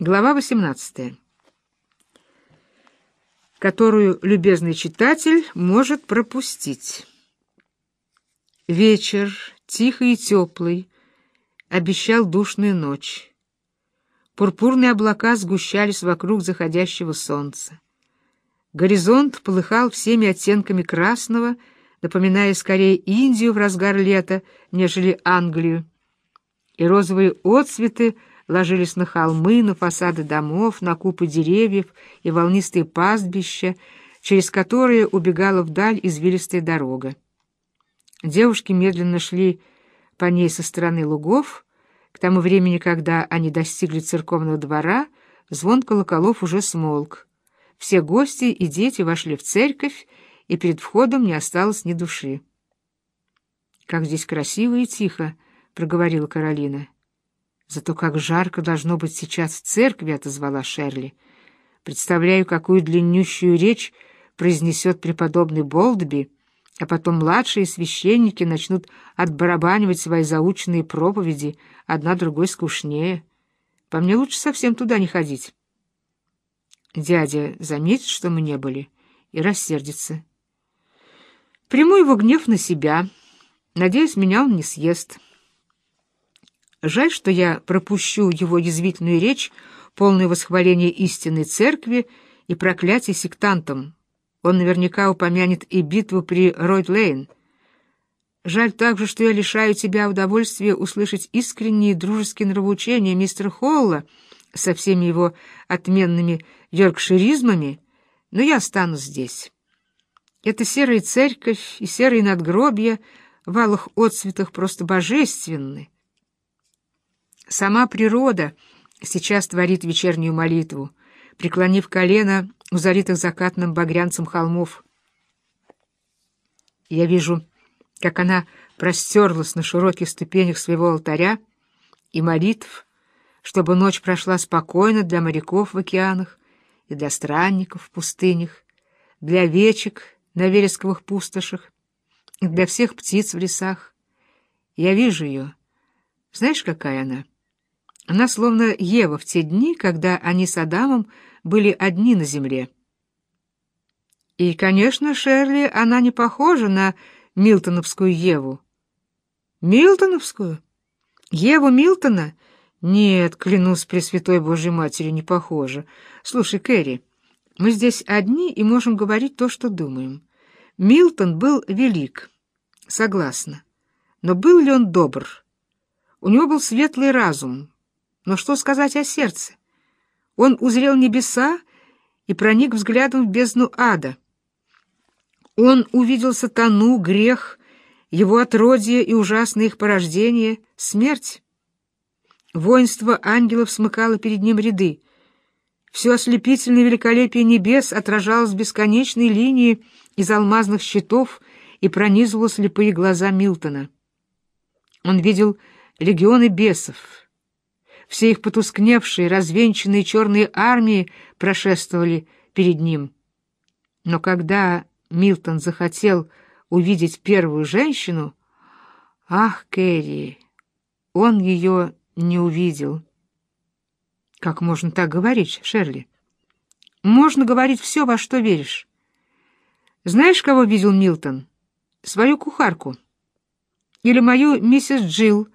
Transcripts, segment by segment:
Глава 18. Которую любезный читатель может пропустить. Вечер, тихий и теплый, обещал душную ночь. Пурпурные облака сгущались вокруг заходящего солнца. Горизонт полыхал всеми оттенками красного, напоминая скорее Индию в разгар лета, нежели Англию. И розовые отцветы — ложились на холмы, на фасады домов, на купы деревьев и волнистые пастбища, через которые убегала вдаль извилистая дорога. Девушки медленно шли по ней со стороны лугов. К тому времени, когда они достигли церковного двора, звон колоколов уже смолк. Все гости и дети вошли в церковь, и перед входом не осталось ни души. «Как здесь красиво и тихо!» — проговорила Каролина. Зато как жарко должно быть сейчас в церкви, — отозвала Шерли. Представляю, какую длиннющую речь произнесет преподобный Болдби, а потом младшие священники начнут отбарабанивать свои заученные проповеди, одна другой скучнее. По мне лучше совсем туда не ходить. Дядя заметит, что мы не были, и рассердится. Приму его гнев на себя. Надеюсь, меня он не съест. Жаль, что я пропущу его язвительную речь, полное восхваление истинной церкви и проклятие сектантам. Он наверняка упомянет и битву при Ройд-Лейн. Жаль также, что я лишаю тебя удовольствия услышать искренние дружеские нравоучения мистера Холла со всеми его отменными йоркширизмами, но я останусь здесь. Эта серая церковь и серые надгробья в алых отцветах просто божественны. Сама природа сейчас творит вечернюю молитву, преклонив колено у залитых закатным багрянцем холмов. Я вижу, как она простерлась на широких ступенях своего алтаря и молитв, чтобы ночь прошла спокойно для моряков в океанах и для странников в пустынях, для овечек на вересковых пустошах для всех птиц в лесах. Я вижу ее. Знаешь, какая она? Она словно Ева в те дни, когда они с Адамом были одни на земле. И, конечно, Шерли, она не похожа на Милтоновскую Еву. Милтоновскую? Еву Милтона? Нет, клянусь Пресвятой Божьей Матери, не похожа. Слушай, Кэрри, мы здесь одни и можем говорить то, что думаем. Милтон был велик, согласна. Но был ли он добр? У него был светлый разум, но что сказать о сердце? Он узрел небеса и проник взглядом в бездну ада. Он увидел сатану, грех, его отродье и ужасное их порождение — смерть. Воинство ангелов смыкало перед ним ряды. Все ослепительное великолепие небес отражалось в бесконечной линии из алмазных щитов и пронизывало слепые глаза Милтона. Он видел легионы бесов — все их потускневшие, развенчанные черные армии прошествовали перед ним. Но когда Милтон захотел увидеть первую женщину, ах, Кэрри, он ее не увидел. Как можно так говорить, Шерли? Можно говорить все, во что веришь. Знаешь, кого видел Милтон? Свою кухарку. Или мою миссис Джилл,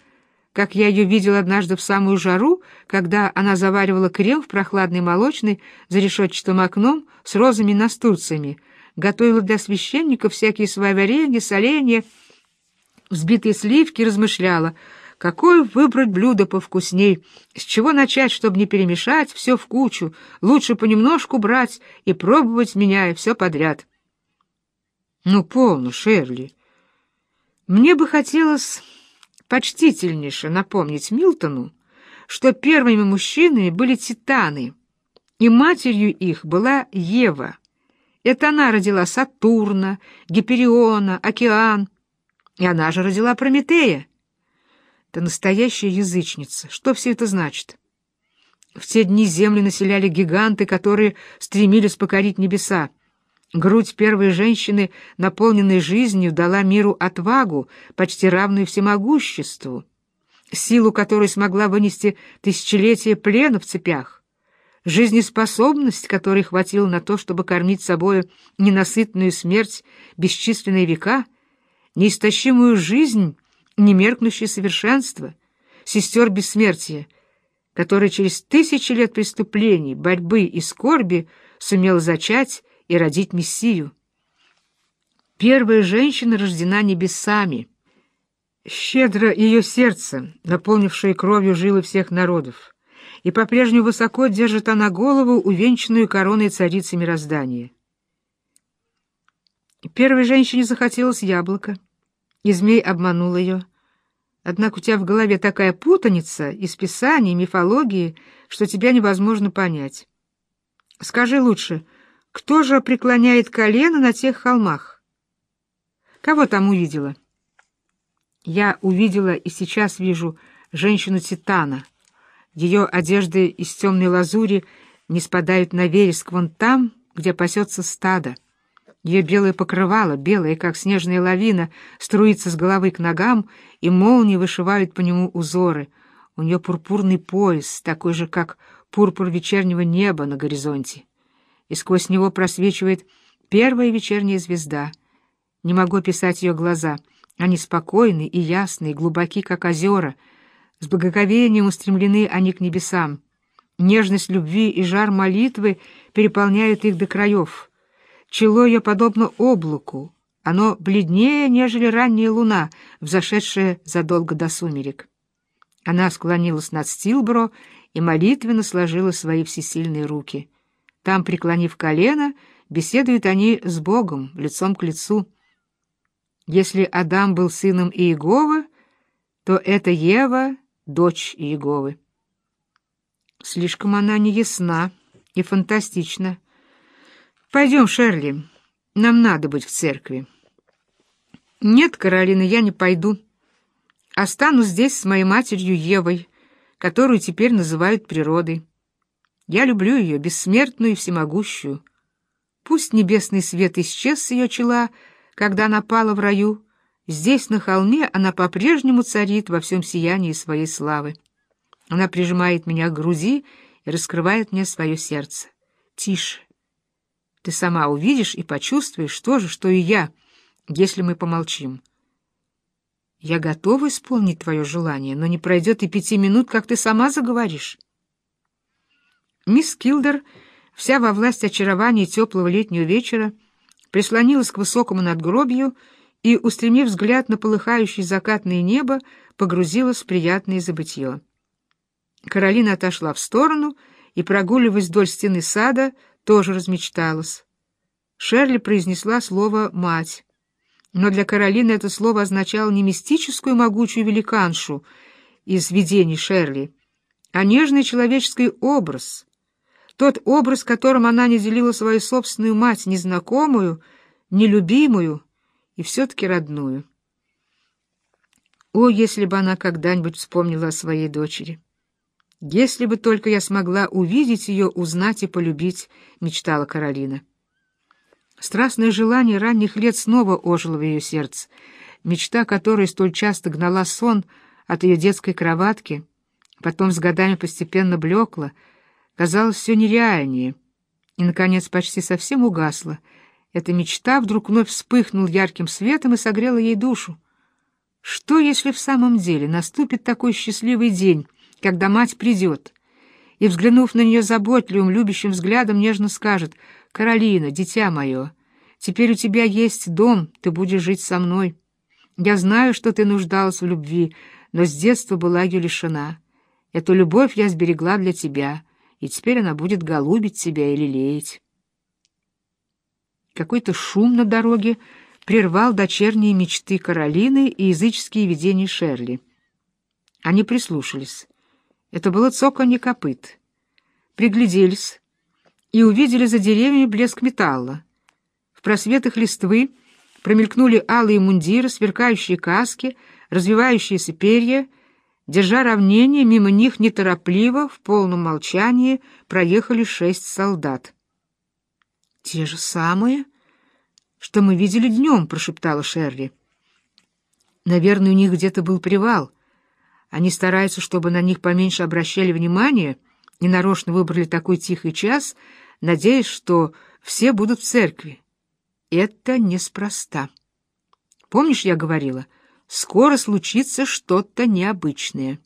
как я ее видел однажды в самую жару, когда она заваривала крем в прохладной молочной за решетчатым окном с розами настурциями, готовила для священников всякие свои варенья, соленья, взбитые сливки, размышляла, какое выбрать блюдо повкусней, с чего начать, чтобы не перемешать все в кучу, лучше понемножку брать и пробовать, меняя все подряд. Ну, полно, Шерли. Мне бы хотелось почтительнейше напомнить Милтону, что первыми мужчинами были титаны, и матерью их была Ева. Это она родила Сатурна, Гипериона, Океан, и она же родила Прометея. Это настоящая язычница. Что все это значит? В те дни землю населяли гиганты, которые стремились покорить небеса. Грудь первой женщины, наполненной жизнью, дала миру отвагу, почти равную всемогуществу, силу которой смогла вынести тысячелетия плена в цепях. жизнеспособность, которой хватило на то, чтобы кормить собою ненасытную смерть бесчисленные века, неистощимую жизнь, немеркнущее совершенство, сестер бессмертия, который через тысячи лет преступлений, борьбы и скорби сумел зачать и родить Мессию. Первая женщина рождена небесами. Щедро ее сердце, наполнившее кровью жилы всех народов, и по-прежнему высоко держит она голову, увенчанную короной царицы мироздания. Первой женщине захотелось яблоко, и змей обманул ее. Однако у тебя в голове такая путаница из писаний, мифологии, что тебя невозможно понять. Скажи лучше, кто же преклоняет колено на тех холмах? Кого там увидела? Я увидела и сейчас вижу женщину-титана. Ее одежды из темной лазури не спадают на вереск вон там, где пасется стадо. Ее белое покрывало, белое, как снежная лавина, струится с головы к ногам, и молнии вышивают по нему узоры. У нее пурпурный пояс, такой же, как пурпур вечернего неба на горизонте. И сквозь него просвечивает первая вечерняя звезда — не могу писать ее глаза. Они спокойны и ясны, и глубоки, как озера. С благоговением устремлены они к небесам. Нежность любви и жар молитвы переполняют их до краев. Чело ее подобно облаку. Оно бледнее, нежели ранняя луна, взошедшая задолго до сумерек. Она склонилась над Стилбро и молитвенно сложила свои всесильные руки. Там, преклонив колено, беседуют они с Богом, лицом к лицу. Если Адам был сыном Иеговы, то это Ева — дочь Иеговы. Слишком она неясна и фантастична. Пойдем, Шерли, нам надо быть в церкви. Нет, Каролина, я не пойду. Останусь здесь с моей матерью Евой, которую теперь называют природой. Я люблю ее, бессмертную и всемогущую. Пусть небесный свет исчез с ее чела, — когда она пала в раю, здесь, на холме, она по-прежнему царит во всем сиянии своей славы. Она прижимает меня к груди и раскрывает мне свое сердце. Тише. Ты сама увидишь и почувствуешь то же, что и я, если мы помолчим. Я готова исполнить твое желание, но не пройдет и пяти минут, как ты сама заговоришь. Мисс Килдер, вся во власть очарования теплого летнего вечера, прислонилась к высокому надгробию и, устремив взгляд на полыхающее закатное небо, погрузилась в приятное забытье. Каролина отошла в сторону и, прогуливаясь вдоль стены сада, тоже размечталась. Шерли произнесла слово «мать». Но для Каролины это слово означало не мистическую могучую великаншу из видений Шерли, а нежный человеческий образ — тот образ, которым она не делила свою собственную мать, незнакомую, нелюбимую и все-таки родную. О, если бы она когда-нибудь вспомнила о своей дочери! Если бы только я смогла увидеть ее, узнать и полюбить, мечтала Каролина. Страстное желание ранних лет снова ожило в ее сердце, мечта которой столь часто гнала сон от ее детской кроватки, потом с годами постепенно блекла, казалось все нереальнее, и, наконец, почти совсем угасла. Эта мечта вдруг вновь вспыхнула ярким светом и согрела ей душу. Что, если в самом деле наступит такой счастливый день, когда мать придет, и, взглянув на нее заботливым, любящим взглядом, нежно скажет «Каролина, дитя мое, теперь у тебя есть дом, ты будешь жить со мной. Я знаю, что ты нуждалась в любви, но с детства была ее лишена. Эту любовь я сберегла для тебя» и теперь она будет голубить себя и лелеять. Какой-то шум на дороге прервал дочерние мечты Каролины и языческие видения Шерли. Они прислушались. Это было цоканье копыт. Пригляделись и увидели за деревьями блеск металла. В просветах листвы промелькнули алые мундиры, сверкающие каски, развивающиеся перья — Держа равнение, мимо них неторопливо, в полном молчании, проехали шесть солдат. — Те же самые, что мы видели днем, — прошептала Шерли. — Наверное, у них где-то был привал. Они стараются, чтобы на них поменьше обращали внимания и нарочно выбрали такой тихий час, надеясь, что все будут в церкви. Это неспроста. Помнишь, я говорила, скоро случится что-то необычное.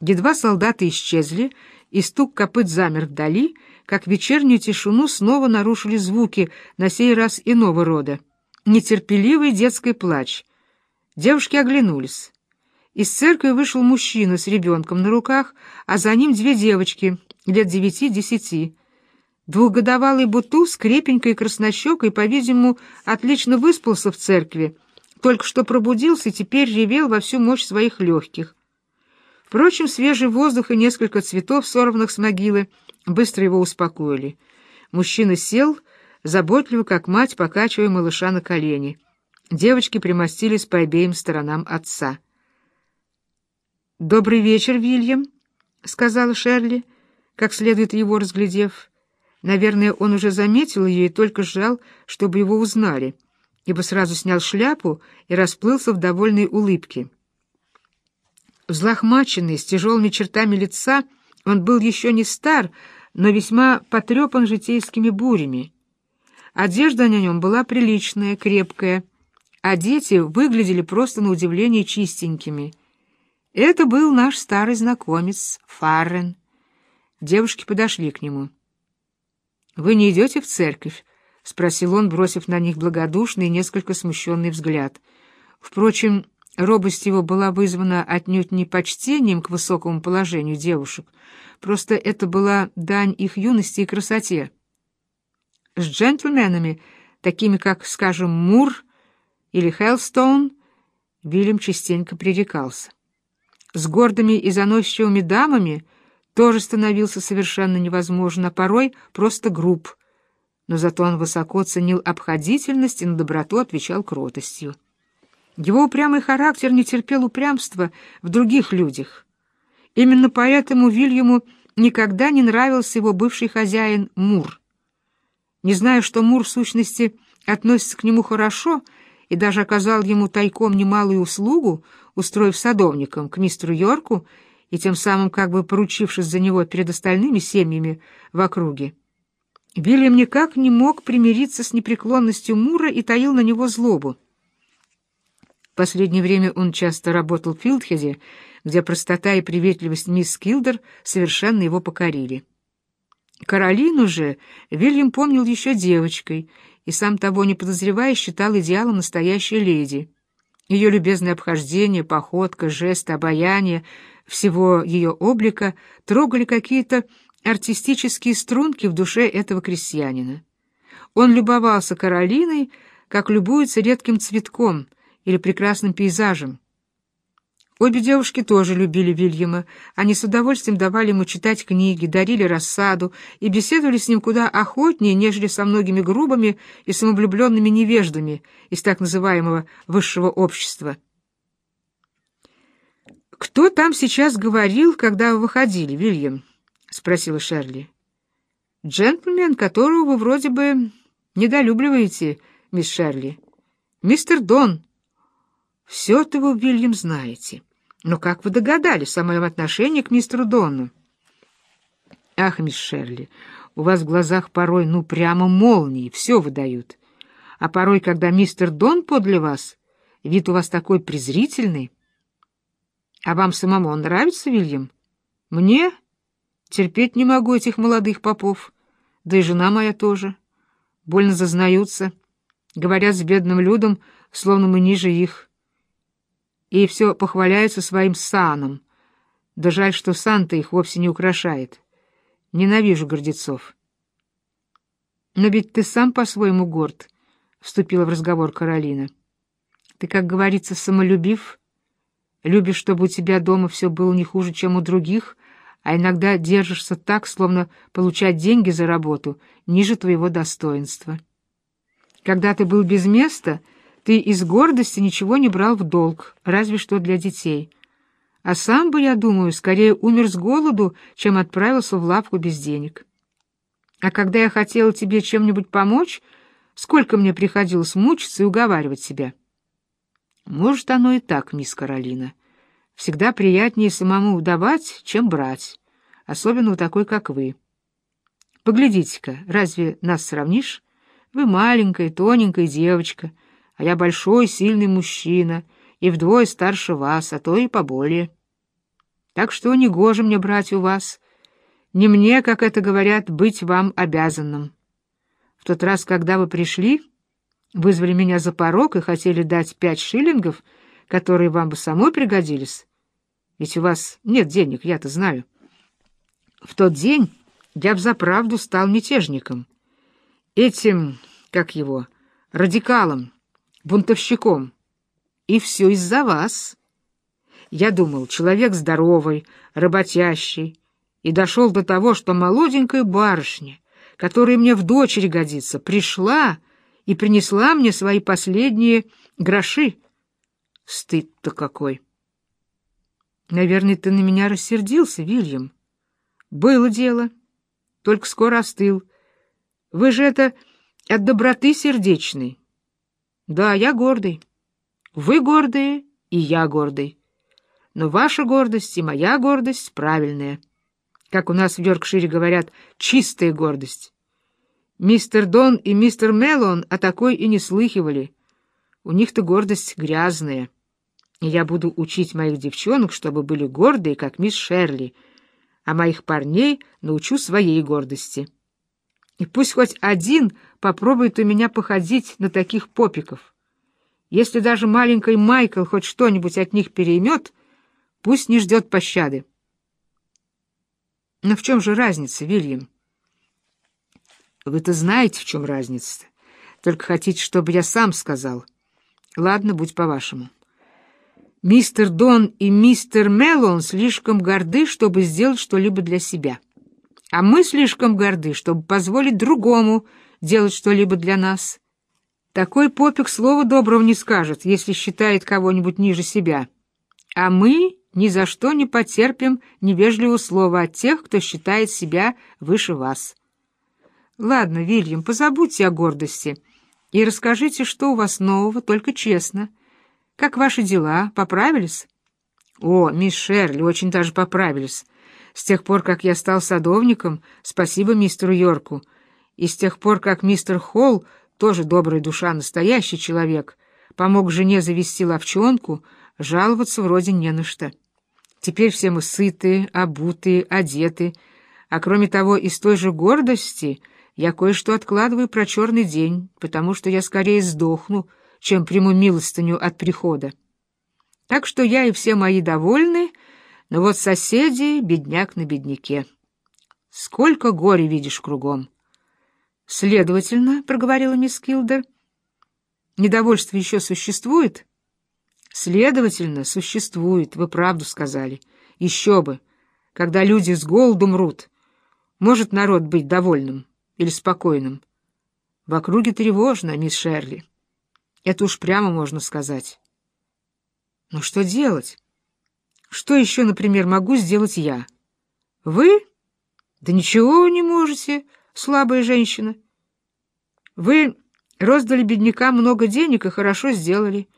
Едва солдаты исчезли, и стук копыт замер вдали, как вечернюю тишину снова нарушили звуки, на сей раз иного рода. Нетерпеливый детский плач. Девушки оглянулись. Из церкви вышел мужчина с ребенком на руках, а за ним две девочки, лет девяти-десяти. Двухгодовалый Бутуз, крепенькой краснощекой, по-видимому, отлично выспался в церкви, только что пробудился и теперь ревел во всю мощь своих легких. Впрочем, свежий воздух и несколько цветов, сорванных с могилы, быстро его успокоили. Мужчина сел, заботливо, как мать, покачивая малыша на колени. Девочки примостились по обеим сторонам отца. «Добрый вечер, Вильям», — сказала Шерли, как следует его разглядев. Наверное, он уже заметил ее и только ждал, чтобы его узнали, ибо сразу снял шляпу и расплылся в довольной улыбке. Взлохмаченный, с тяжелыми чертами лица, он был еще не стар, но весьма потрепан житейскими бурями. Одежда на нем была приличная, крепкая, а дети выглядели просто на удивление чистенькими. Это был наш старый знакомец, Фаррен. Девушки подошли к нему. «Вы не идете в церковь?» — спросил он, бросив на них благодушный и несколько смущенный взгляд. Впрочем, Робость его была вызвана отнюдь не почтением к высокому положению девушек, просто это была дань их юности и красоте. С джентльменами, такими как, скажем, Мур или Хеллстоун, Вильям частенько пререкался. С гордыми и заносчивыми дамами тоже становился совершенно невозможно, а порой просто груб, но зато он высоко ценил обходительность и на доброту отвечал кротостью. Его упрямый характер не терпел упрямства в других людях. Именно поэтому Вильяму никогда не нравился его бывший хозяин Мур. Не зная, что Мур в сущности относится к нему хорошо и даже оказал ему тайком немалую услугу, устроив садовником к мистеру Йорку и тем самым как бы поручившись за него перед остальными семьями в округе. Вильям никак не мог примириться с непреклонностью Мура и таил на него злобу. В последнее время он часто работал в Филдхеде, где простота и приветливость мисс Килдер совершенно его покорили. Каролину же Вильям помнил еще девочкой и, сам того не подозревая, считал идеалом настоящей леди. Ее любезное обхождение, походка, жест, обаяние всего ее облика трогали какие-то артистические струнки в душе этого крестьянина. Он любовался Каролиной, как любуется редким цветком — или прекрасным пейзажем. Обе девушки тоже любили Вильяма. Они с удовольствием давали ему читать книги, дарили рассаду и беседовали с ним куда охотнее, нежели со многими грубыми и самовлюбленными невеждами из так называемого высшего общества. «Кто там сейчас говорил, когда вы выходили, Вильям?» — спросила Шерли. «Джентльмен, которого вы вроде бы недолюбливаете, мисс Шерли. Мистер Дон». Все-то вы, Уильям, знаете. Но как вы догадались о моем отношении к мистеру Донну? Ах, мисс Шерли, у вас в глазах порой, ну, прямо молнии, все выдают. А порой, когда мистер Дон подле вас, вид у вас такой презрительный. А вам самому он нравится, Вильям? Мне? Терпеть не могу этих молодых попов. Да и жена моя тоже. Больно зазнаются. Говорят с бедным людом, словно мы ниже их и все похваляются своим саном. Да жаль, что сан-то их вовсе не украшает. Ненавижу гордецов. Но ведь ты сам по-своему горд, — вступила в разговор Каролина. Ты, как говорится, самолюбив, любишь, чтобы у тебя дома все было не хуже, чем у других, а иногда держишься так, словно получать деньги за работу ниже твоего достоинства. Когда ты был без места — ты из гордости ничего не брал в долг, разве что для детей. А сам бы, я думаю, скорее умер с голоду, чем отправился в лавку без денег. А когда я хотела тебе чем-нибудь помочь, сколько мне приходилось мучиться и уговаривать себя. Может, оно и так, мисс Каролина. Всегда приятнее самому давать, чем брать. особенно у такой, как вы. Поглядите-ка, разве нас сравнишь? Вы маленькая, тоненькая девочка, а я большой, сильный мужчина, и вдвое старше вас, а то и поболее. Так что не гоже мне брать у вас, не мне, как это говорят, быть вам обязанным. В тот раз, когда вы пришли, вызвали меня за порог и хотели дать пять шиллингов, которые вам бы самой пригодились, ведь у вас нет денег, я-то знаю. В тот день я взаправду стал мятежником. Этим, как его, радикалом, бунтовщиком. И все из-за вас. Я думал, человек здоровый, работящий, и дошел до того, что молоденькая барышня, которая мне в дочери годится, пришла и принесла мне свои последние гроши. Стыд-то какой! Наверное, ты на меня рассердился, Вильям. Было дело, только скоро остыл. Вы же это от доброты сердечной. Да, я гордый. Вы гордые, и я гордый. Но ваша гордость и моя гордость правильная. Как у нас в Йоркшире говорят, чистая гордость. Мистер Дон и мистер Меллон о такой и не слыхивали. У них-то гордость грязная. И я буду учить моих девчонок, чтобы были гордые, как мисс Шерли, а моих парней научу своей гордости. И пусть хоть один попробует у меня походить на таких попиков. Если даже маленький Майкл хоть что-нибудь от них переймет, пусть не ждет пощады. Но в чем же разница, Вильям? Вы-то знаете, в чем разница-то. Только хотите, чтобы я сам сказал. Ладно, будь по-вашему. Мистер Дон и мистер Меллон слишком горды, чтобы сделать что-либо для себя. А мы слишком горды, чтобы позволить другому делать что-либо для нас. Такой попик слова доброго не скажет, если считает кого-нибудь ниже себя. А мы ни за что не потерпим невежливого слова от тех, кто считает себя выше вас. Ладно, Вильям, позабудьте о гордости и расскажите, что у вас нового, только честно — как ваши дела? Поправились? О, мисс Шерли, очень даже поправились. С тех пор, как я стал садовником, спасибо мистеру Йорку. И с тех пор, как мистер Холл, тоже добрая душа, настоящий человек, помог жене завести ловчонку, жаловаться вроде не на что. Теперь все мы сытые, обутые, одеты, а кроме того, из той же гордости я кое-что откладываю про черный день, потому что я скорее сдохну, чем приму милостыню от прихода. Так что я и все мои довольны, но вот соседи — бедняк на бедняке. Сколько горя видишь кругом. Следовательно, — проговорила мисс Килдер, — недовольство еще существует? Следовательно, существует, вы правду сказали. Еще бы, когда люди с голоду мрут. Может народ быть довольным или спокойным? В округе тревожно, мисс Шерли. Это уж прямо можно сказать. Но что делать? Что еще, например, могу сделать я? Вы? Да ничего вы не можете, слабая женщина. Вы роздали беднякам много денег и хорошо сделали.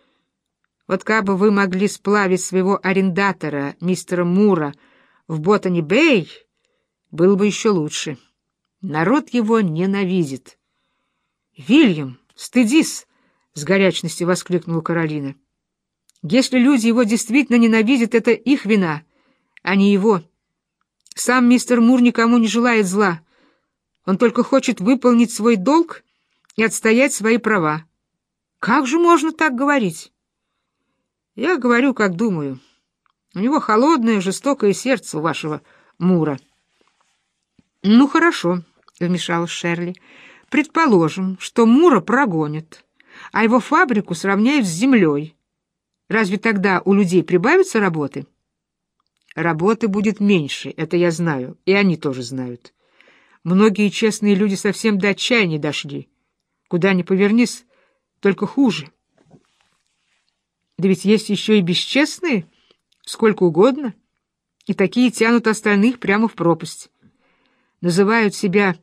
Вот как бы вы могли сплавить своего арендатора, мистера Мура, в Ботани-Бэй, было бы еще лучше. Народ его ненавидит. Вильям, стыдись! — с горячностью воскликнула Каролина. «Если люди его действительно ненавидят, это их вина, а не его. Сам мистер Мур никому не желает зла. Он только хочет выполнить свой долг и отстоять свои права. Как же можно так говорить?» «Я говорю, как думаю. У него холодное, жестокое сердце у вашего Мура». «Ну, хорошо», — вмешалась Шерли. «Предположим, что Мура прогонят» а его фабрику сравняют с землей. Разве тогда у людей прибавится работы? Работы будет меньше, это я знаю, и они тоже знают. Многие честные люди совсем до отчаяния дошли. Куда ни повернись, только хуже. Да ведь есть еще и бесчестные, сколько угодно, и такие тянут остальных прямо в пропасть. Называют себя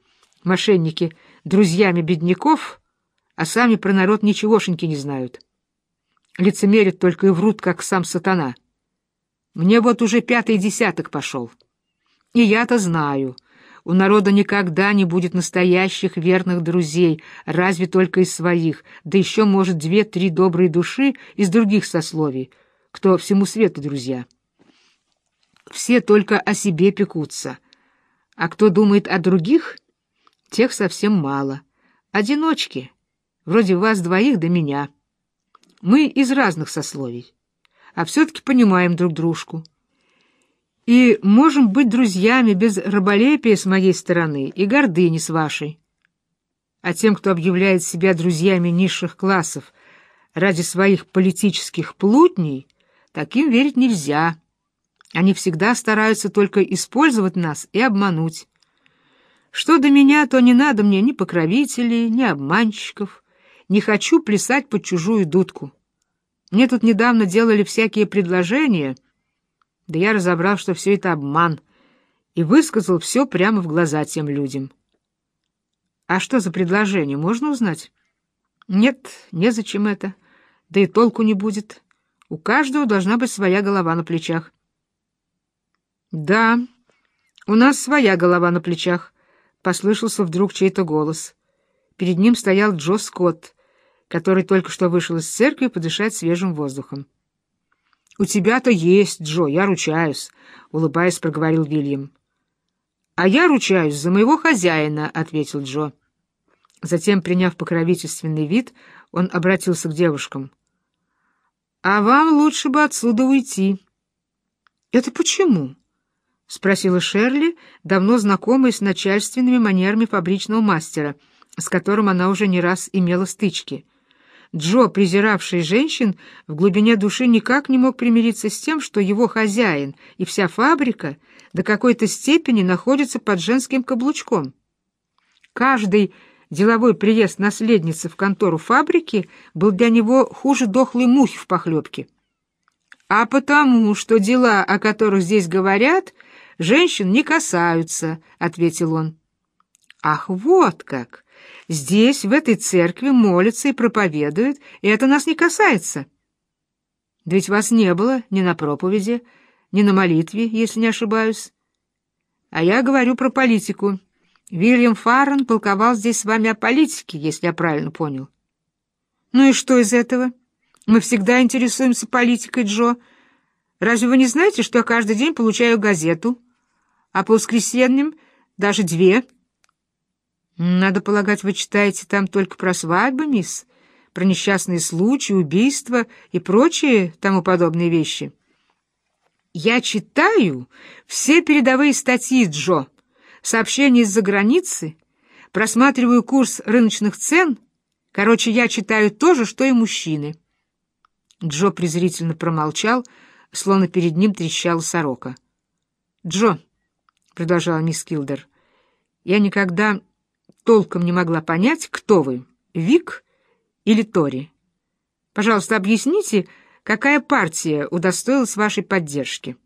мошенники друзьями бедняков — а сами про народ ничегошеньки не знают. Лицемерят только и врут, как сам сатана. Мне вот уже пятый десяток пошел. И я-то знаю, у народа никогда не будет настоящих верных друзей, разве только из своих, да еще, может, две-три добрые души из других сословий, кто всему свету друзья. Все только о себе пекутся, а кто думает о других, тех совсем мало. Одиночки, вроде вас двоих да меня. Мы из разных сословий, а все-таки понимаем друг дружку и можем быть друзьями без раболепия с моей стороны и гордыни с вашей. А тем, кто объявляет себя друзьями низших классов ради своих политических плутней, таким верить нельзя. Они всегда стараются только использовать нас и обмануть. Что до меня, то не надо мне ни покровителей, ни обманщиков. Не хочу плясать под чужую дудку. Мне тут недавно делали всякие предложения — да я разобрал, что все это обман, и высказал все прямо в глаза тем людям. А что за предложение, можно узнать? Нет, незачем это, да и толку не будет. У каждого должна быть своя голова на плечах. Да, у нас своя голова на плечах, — послышался вдруг чей-то голос. Перед ним стоял Джо Скотт, который только что вышел из церкви подышать свежим воздухом. «У тебя-то есть, Джо, я ручаюсь», — улыбаясь, проговорил Вильям. «А я ручаюсь за моего хозяина», — ответил Джо. Затем, приняв покровительственный вид, он обратился к девушкам. «А вам лучше бы отсюда уйти». «Это почему?» — спросила Шерли, давно знакомая с начальственными манерами фабричного мастера, с которым она уже не раз имела стычки. Джо, презиравший женщин, в глубине души никак не мог примириться с тем, что его хозяин и вся фабрика до какой-то степени находятся под женским каблучком. Каждый деловой приезд наследницы в контору фабрики был для него хуже дохлой мухи в похлебке. А потому, что дела, о которых здесь говорят, женщин не касаются, — ответил он. Ах, вот как! Здесь, в этой церкви, молятся и проповедуют, и это нас не касается. Да ведь вас не было ни на проповеди, ни на молитве, если не ошибаюсь. А я говорю про политику. Вильям Фаррен толковал здесь с вами о политике, если я правильно понял. Ну и что из этого? Мы всегда интересуемся политикой, Джо. Разве вы не знаете, что я каждый день получаю газету, а по воскресеньям даже две — надо полагать, вы читаете там только про свадьбы, мисс, про несчастные случаи, убийства и прочие тому подобные вещи. Я читаю все передовые статьи, Джо, сообщения из-за границы, просматриваю курс рыночных цен. Короче, я читаю то же, что и мужчины. Джо презрительно промолчал, словно перед ним трещала сорока. «Джо», — продолжала мисс Килдер, — «я никогда толком не могла понять, кто вы, Вик или Тори. Пожалуйста, объясните, какая партия удостоилась вашей поддержки?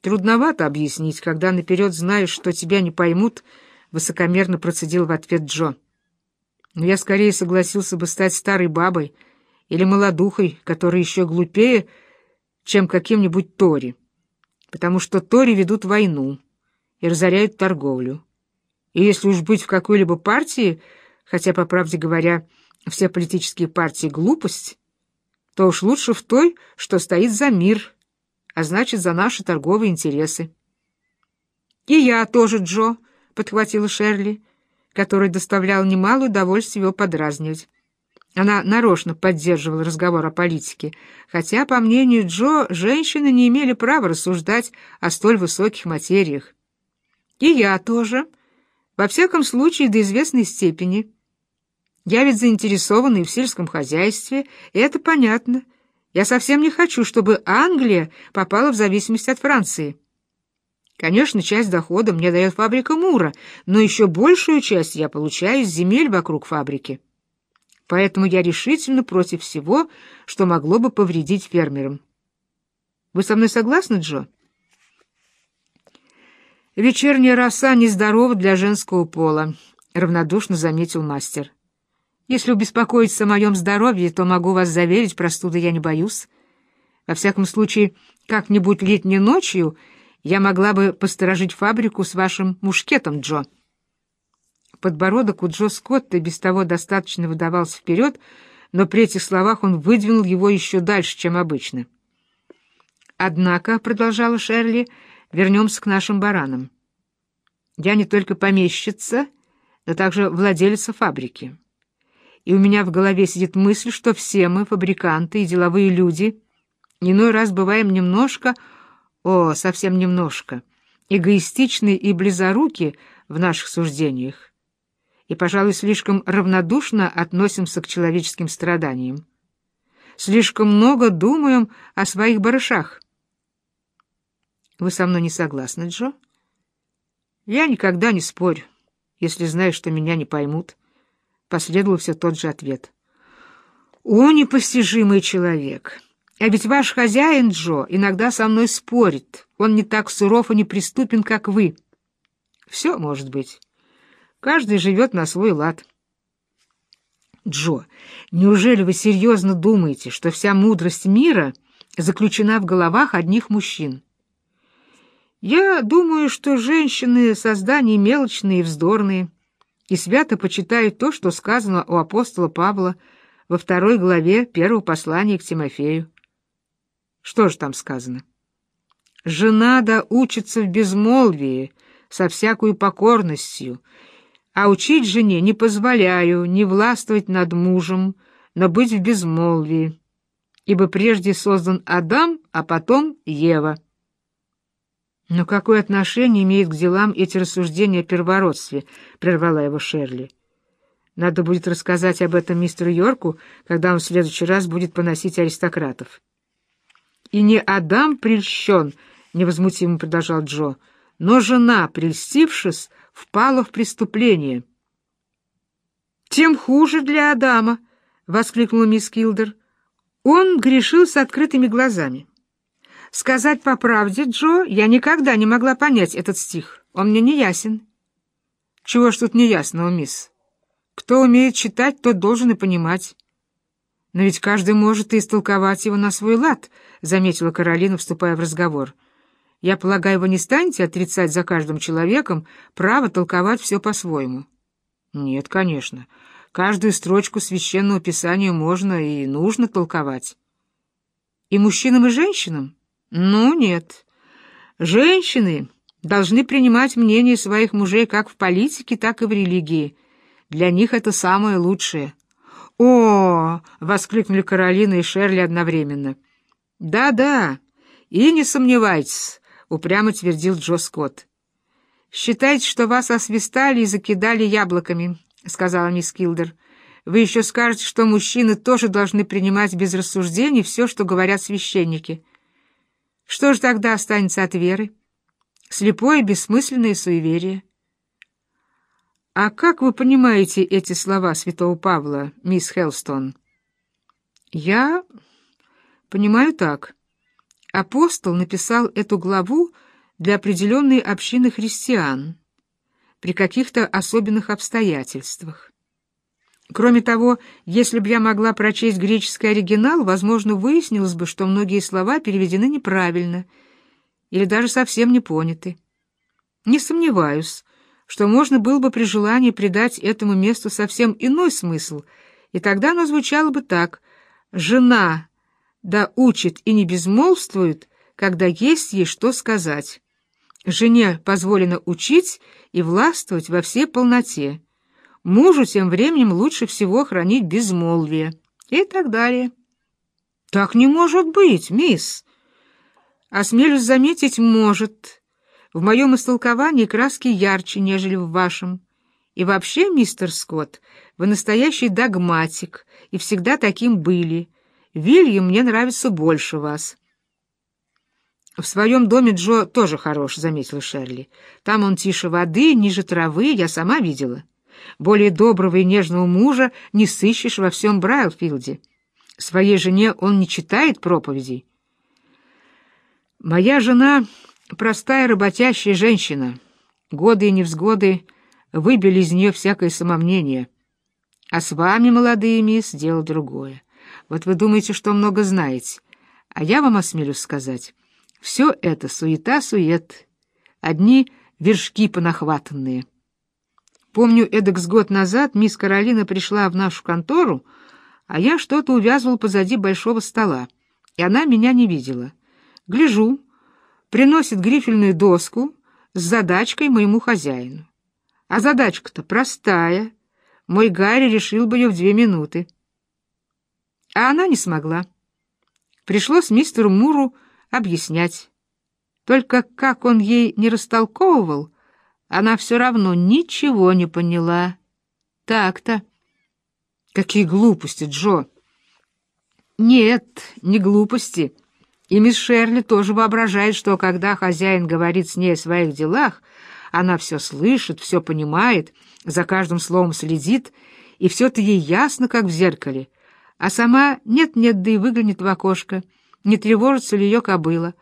Трудновато объяснить, когда наперед знаешь, что тебя не поймут, высокомерно процедил в ответ Джо. Но я скорее согласился бы стать старой бабой или молодухой, которая еще глупее, чем каким-нибудь Тори, потому что Тори ведут войну и разоряют торговлю. И если уж быть в какой-либо партии, хотя, по правде говоря, все политические партии — глупость, то уж лучше в той, что стоит за мир, а значит, за наши торговые интересы. «И я тоже, Джо», — подхватила Шерли, которой доставлял немалое удовольствие его подразнивать. Она нарочно поддерживала разговор о политике, хотя, по мнению Джо, женщины не имели права рассуждать о столь высоких материях. «И я тоже», во всяком случае, до известной степени. Я ведь заинтересована и в сельском хозяйстве, и это понятно. Я совсем не хочу, чтобы Англия попала в зависимость от Франции. Конечно, часть дохода мне дает фабрика Мура, но еще большую часть я получаю из земель вокруг фабрики. Поэтому я решительно против всего, что могло бы повредить фермерам. Вы со мной согласны, Джо? «Вечерняя роса нездорова для женского пола», — равнодушно заметил мастер. «Если беспокоиться о моем здоровье, то могу вас заверить, простуды я не боюсь. Во всяком случае, как-нибудь летней ночью Я могла бы посторожить фабрику с вашим мушкетом, Джо». Подбородок у Джо Скотта без того достаточно выдавался вперед, но при этих словах он выдвинул его еще дальше, чем обычно. «Однако», — продолжала Шерли, — «вернемся к нашим баранам. Я не только помещица, но также владелица фабрики. И у меня в голове сидит мысль, что все мы, фабриканты и деловые люди, иной раз бываем немножко, о, совсем немножко, эгоистичны и близоруки в наших суждениях и, пожалуй, слишком равнодушно относимся к человеческим страданиям. Слишком много думаем о своих барышах. Вы со мной не согласны, Джо? Я никогда не спорю, если знаю, что меня не поймут. Последовал все тот же ответ. О, непостижимый человек! А ведь ваш хозяин, Джо, иногда со мной спорит. Он не так суров и неприступен, как вы. Все может быть. Каждый живет на свой лад. Джо, неужели вы серьезно думаете, что вся мудрость мира заключена в головах одних мужчин? Я думаю, что женщины — создания мелочные и вздорные, и свято почитают то, что сказано у апостола Павла во второй главе первого послания к Тимофею. Что же там сказано? «Жена да учится в безмолвии, со всякой покорностью, а учить жене не позволяю не властвовать над мужем, но быть в безмолвии, ибо прежде создан Адам, а потом Ева. «Но какое отношение имеет к делам эти рассуждения о первородстве?» — прервала его Шерли. «Надо будет рассказать об этом мистеру Йорку, когда он в следующий раз будет поносить аристократов». «И не Адам прельщен», — невозмутимо продолжал Джо, — «но жена, прельстившись, впала в преступление. «Тем хуже для Адама!» — воскликнула мисс Килдер. Он грешил с открытыми глазами. Сказать по правде, Джо, я никогда не могла понять этот стих. Он мне не ясен. Чего ж тут неясного, мисс? Кто умеет читать, тот должен и понимать. Но ведь каждый может и истолковать его на свой лад, — заметила Каролина, вступая в разговор. Я полагаю, вы не станете отрицать за каждым человеком право толковать все по-своему? Нет, конечно. Каждую строчку священного писания можно и нужно толковать. И мужчинам, и женщинам? Ну, нет. Женщины должны принимать мнение своих мужей как в политике, так и в религии. Для них это самое лучшее. «О!» — воскликнули Каролина и Шерли одновременно. «Да-да, и не сомневайтесь, — упрямо твердил Джо Скотт. «Считайте, что вас освистали и закидали яблоками», — сказала мисс Килдер. «Вы еще скажете, что мужчины тоже должны принимать без рассуждений все, что говорят священники. Что же тогда останется от веры? Слепое, бессмысленное суеверие». «А как вы понимаете эти слова святого Павла, мисс Хелстон?» «Я понимаю так». Апостол написал эту главу для определенной общины христиан при каких-то особенных обстоятельствах. Кроме того, если бы я могла прочесть греческий оригинал, возможно, выяснилось бы, что многие слова переведены неправильно или даже совсем не поняты. Не сомневаюсь, что можно было бы при желании придать этому месту совсем иной смысл, и тогда оно звучало бы так «Жена да учит и не безмолвствует, когда есть ей что сказать. Жене позволено учить и властвовать во всей полноте. Мужу тем временем лучше всего хранить безмолвие. И так далее. Так не может быть, мисс. Осмелюсь заметить, может. В моем истолковании краски ярче, нежели в вашем. И вообще, мистер Скотт, вы настоящий догматик, и всегда таким были. Вильям мне нравится больше вас». «В своем доме Джо тоже хорош», — заметила Шерли. «Там он тише воды, ниже травы, я сама видела. Более доброго и нежного мужа не сыщешь во всем Брайлфилде. Своей жене он не читает проповедей». «Моя жена — простая работящая женщина. Годы и невзгоды выбили из нее всякое самомнение. А с вами, молодые мисс, дело другое. Вот вы думаете, что много знаете, а я вам осмелюсь сказать. Все это суета-сует, одни вершки понахватанные. Помню, эдак с год назад мисс Каролина пришла в нашу контору, а я что-то увязывал позади большого стола, и она меня не видела. Гляжу, приносит грифельную доску с задачкой моему хозяину. А задачка-то простая. Мой Гарри решил бы ее в две минуты. А она не смогла. Пришлось мистеру Муру объяснять. Только как он ей не растолковывал, она все равно ничего не поняла. Так-то. Какие глупости, Джо! Нет, не глупости. И мисс Шерли тоже воображает, что когда хозяин говорит с ней о своих делах, она все слышит, все понимает, за каждым словом следит, и все-то ей ясно, как в зеркале. А сама нет-нет, да и выглянет в окошко, не тревожится ли ее кобыла.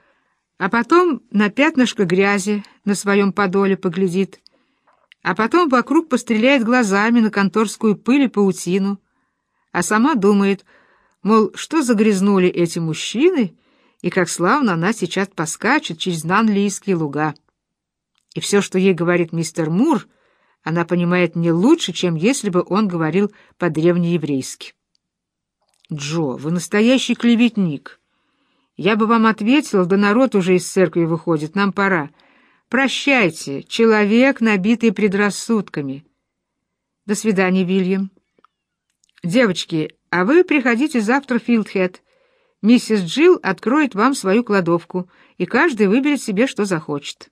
А потом на пятнышко грязи на своем подоле поглядит, а потом вокруг постреляет глазами на конторскую пыль и паутину, а сама думает, мол, что загрязнули эти мужчины, и как славно она сейчас поскачет через нанлийские луга. И все, что ей говорит мистер Мур, она понимает не лучше, чем если бы он говорил по-древнееврейски. «Джо, вы настоящий клеветник. Я бы вам ответил, да народ уже из церкви выходит, нам пора. Прощайте, человек, набитый предрассудками». «До свидания, Вильям». «Девочки, а вы приходите завтра в Филдхед. Миссис Джилл откроет вам свою кладовку, и каждый выберет себе, что захочет».